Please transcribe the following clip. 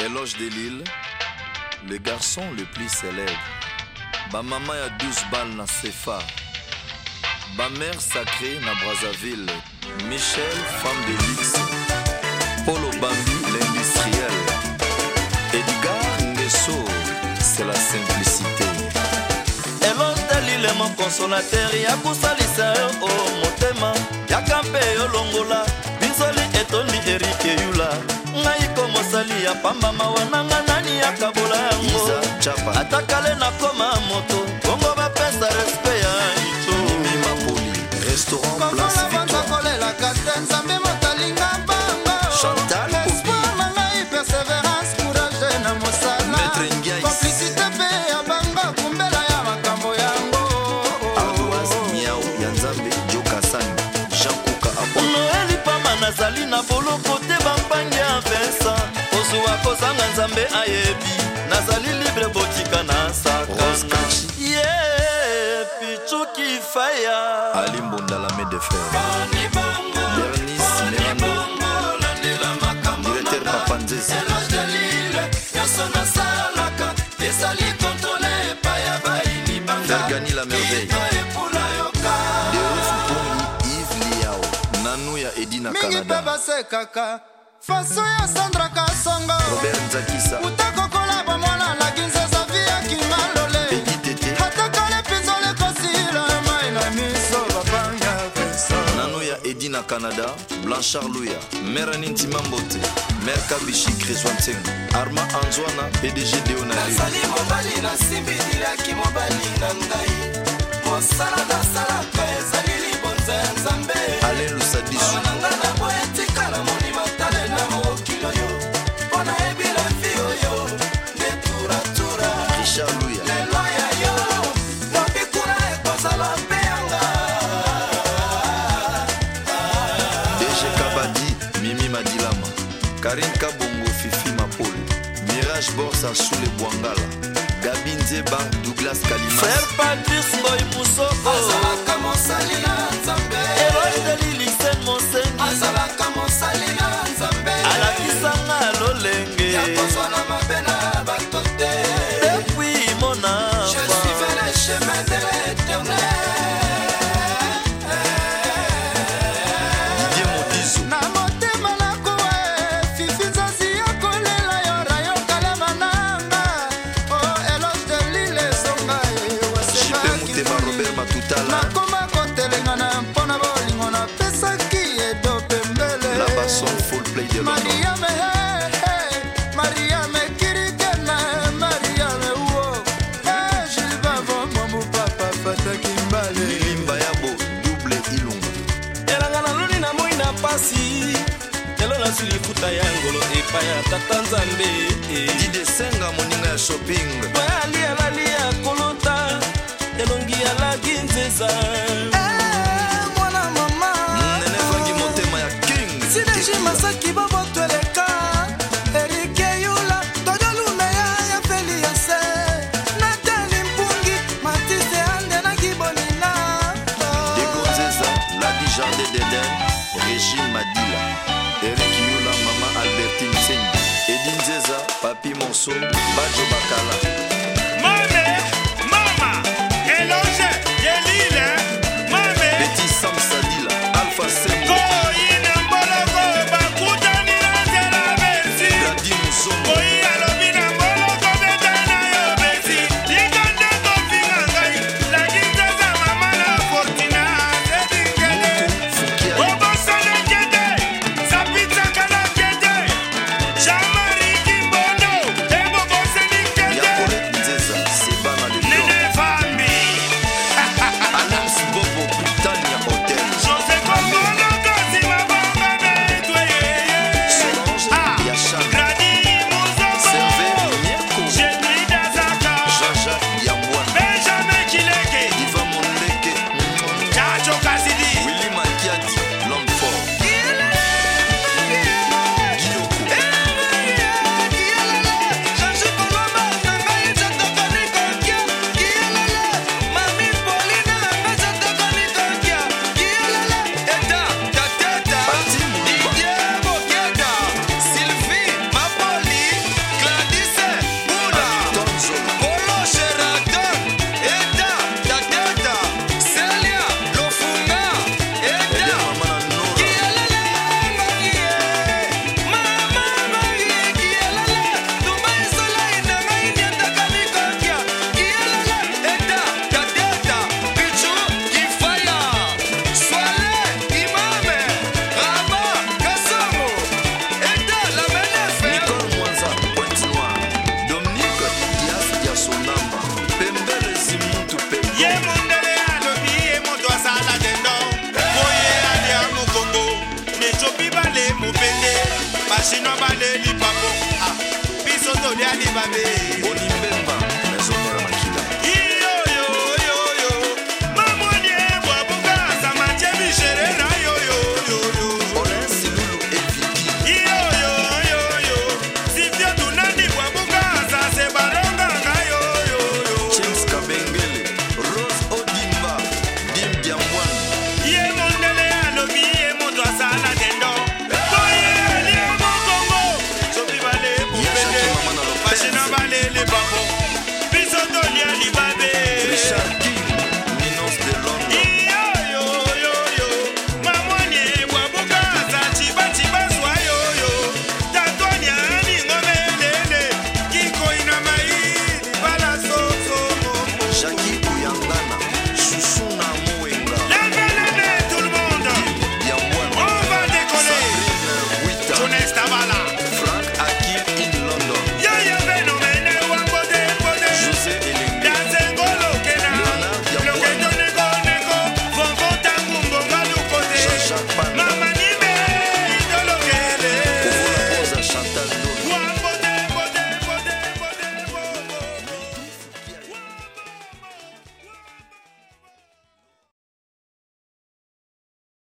Éloge de Lille, le garçon le plus célèbre. Ma maman a 12 balles na CFA. Ma mère sacrée na Brazzaville. Michel, femme de luxe. Paul Bambi, l'industriel. Edgar Nguesso, c'est la simplicité. Éloge de Lille, mon consolateur, ya il y motema. un ya yo longola. ya pamba mawa nanga nani akabola yango ata kale nakoma moto bongo bapesa respe ya itoavanza kolelaka te nzambe motalinga mbango oh. na ngai perseverance courage na mosala complicité mpe ya bango kumbela ya makambo yango noeli pamba nazali na boloko nanga nzambe ayebi nazali libre botika na sakana ye pichuki faya alimbundalame de fer directeur papanzezi nyonso nasalaka ezali kontrole epai ya baini bangaergani la merveille deofutomi yves liao nanu ya edi na canada mingi mpe basekaka faso ya sandraka songo utakokola bomwana laki nzeza vi ya kingalole atako lepinzoli ekosila mai na miso babanga pesa nano ya edi na canada blanchard luya mere nintima mbote mere kabishi crésoi ntengo arma anzwana pdg deo na nazali mobali nasimbidilaki mobali na ngai mosala nasalaka karin kabongo fifi mapol mirage borsa sule bwangala gabi nzeba douglas kalimafer patrice ngoi musoko eloge delilixen mosengi libota ya ngolo epai ya tata nzambe didesenga moninga ya shopping bayali alali ya kolota elongi alaki nzeza eh, mwana mama nene vangi motema ya king sideji masaki babato Sul, bate o bacalhau. my baby.